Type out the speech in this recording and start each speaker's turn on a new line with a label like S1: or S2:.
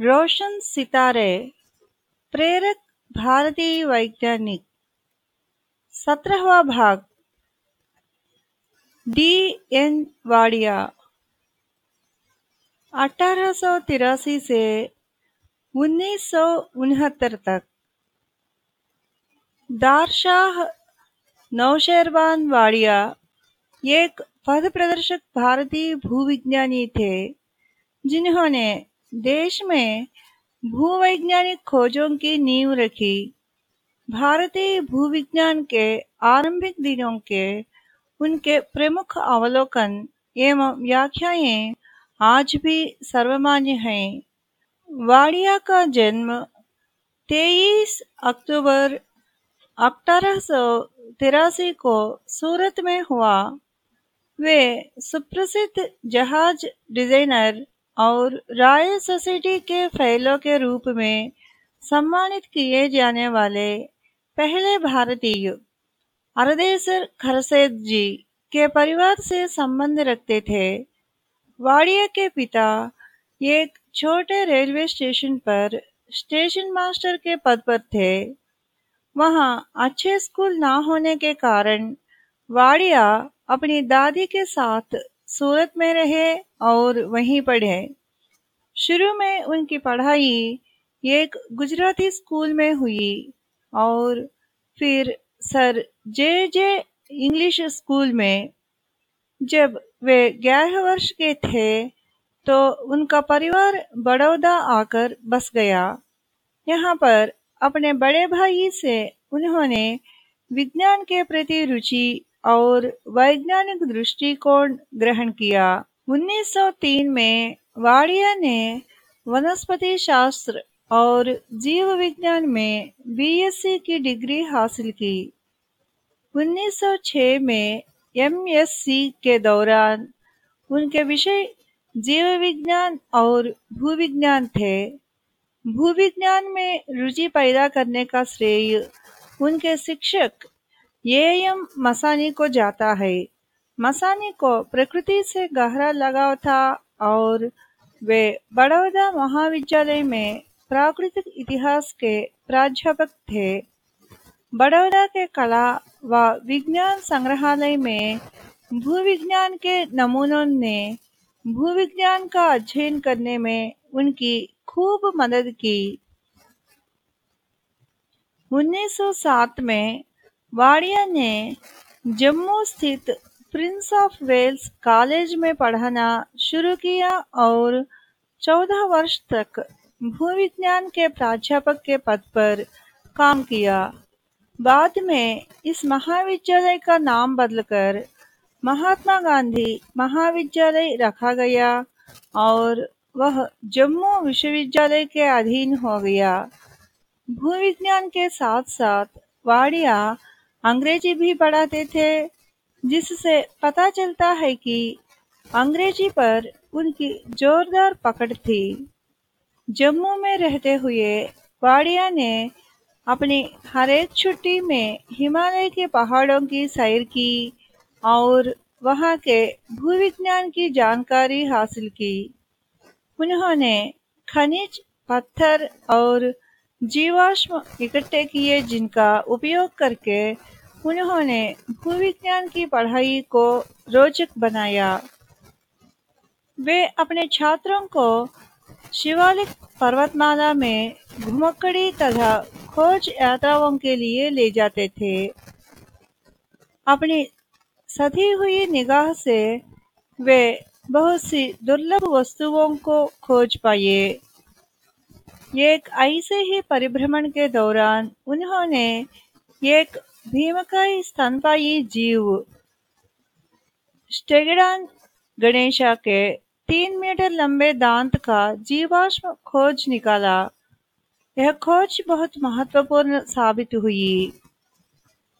S1: रोशन सितारे, प्रेरक भारतीय वैज्ञानिक, सत्रहवा भाग, डी एन वाडिया। अठारह सौ तिरासी से उन्नीस सौ उनहत्तर तक, दारशाह नौशेरबान वाडिया एक पद प्रदर्शक भारतीय भूविज्ञानी थे, जिन्होंने देश में भूवैज्ञानिक खोजों की नींव रखी। भारतीय भूविज्ञान के आरंभिक दिनों के उनके प्रमुख अवलोकन एवं व्याख्याएँ आज भी सर्वमान्य हैं। वाडिया का जन्म 23 अक्टूबर अठारह को सूरत में हुआ। वे सुप्रसिद्ध जहाज़ डिज़ाइनर और रॉयल सोसाइटी के फेलो के रूप में सम्मानित किए जाने वाले पहले भारतीय अरदेसर खरसेद जी के परिवार से संबंध रखते थे। वाड़िया के पिता एक छोटे रेलवे स्टेशन पर स्टेशन मास्टर के पद पर थे। वहाँ अच्छे स्कूल ना होने के कारण वाड़िया अपनी दादी के साथ सूरत में रहे और वहीं पढ़े। शुरू में उनकी पढ़ाई एक गुजराती स्कूल में हुई और फिर Sir J J English school में। जब वे ग्यारह वर्ष के थे तो उनका परिवार बड़ौदा आकर बस गया। यहाँ पर अपने बड़े भाई से उन्होंने विज्ञान के प्रति रुचि और वैज्ञानिक दृष्टिकोण ग्रहण किया। 1903 में वाडिया ने वनस्पति शास्त्र और जीव विज्ञान में बीएससी की डिग्री हासिल की। 1906 में एमएससी के दौरान उनके विषय जीव विज्ञान और भूविज्ञान थे। भूविज्ञान में रुचि पैदा करने का श्रेय उनके शिक्षक ये एम मसानी को जाता है। मसानी को प्रकृति से गहरा लगाव था और वे बड़ौदा महाविद्यालय में प्राकृतिक इतिहास के प्राध्यापक थे। बड़ौदा के कला व विज्ञान संग्रहालय में भूविज्ञान के नमूनों ने भूविज्ञान का अध्ययन करने में उनकी खूब मदद की। 1907 में वाडिया ने जम्मू स्थित प्रिंस ऑफ़ वेल्स कॉलेज में पढ़ाना शुरू किया और 14 वर्ष तक भूविज्ञान के प्राध्यापक के पद पर काम किया। बाद में इस महाविद्यालय का नाम बदलकर महात्मा गांधी महाविद्यालय रखा गया और वह जम्मू विश्वविद्यालय के अधीन हो गया। भूविज्ञान के साथ साथ वाडिया अंग्रेज़ी भी पढ़ाते थे जिससे पता चलता है कि अंग्रेज़ी पर उनकी जोरदार पकड़ थी। जम्मू में रहते हुए वाडिया ने अपनी हर एक छुट्टी में हिमालय के पहाड़ों की सैर की और वहाँ के भूविज्ञान की जानकारी हासिल की। उन्होंने खनिज, पत्थर और जीवाश्म इकट्ठे किए जिनका उपयोग करके उन्होंने भूविज्ञान की पढ़ाई को रोचक बनाया। वे अपने छात्रों को शिवालिक पर्वतमाला में घुमक्कड़ी तथा खोज यात्राओं के लिए ले जाते थे। अपनी सधी हुई निगाह से वे बहुत सी दुर्लभ वस्तुओं को खोज पाए। एक ऐसे ही परिभ्रमण के दौरान उन्होंने एक भीमकाय स्तनपायी जीव, स्टेगडान गणेशा के तीन मीटर लंबे दांत का जीवाश्म खोज निकाला। यह खोज बहुत महत्वपूर्ण साबित हुई।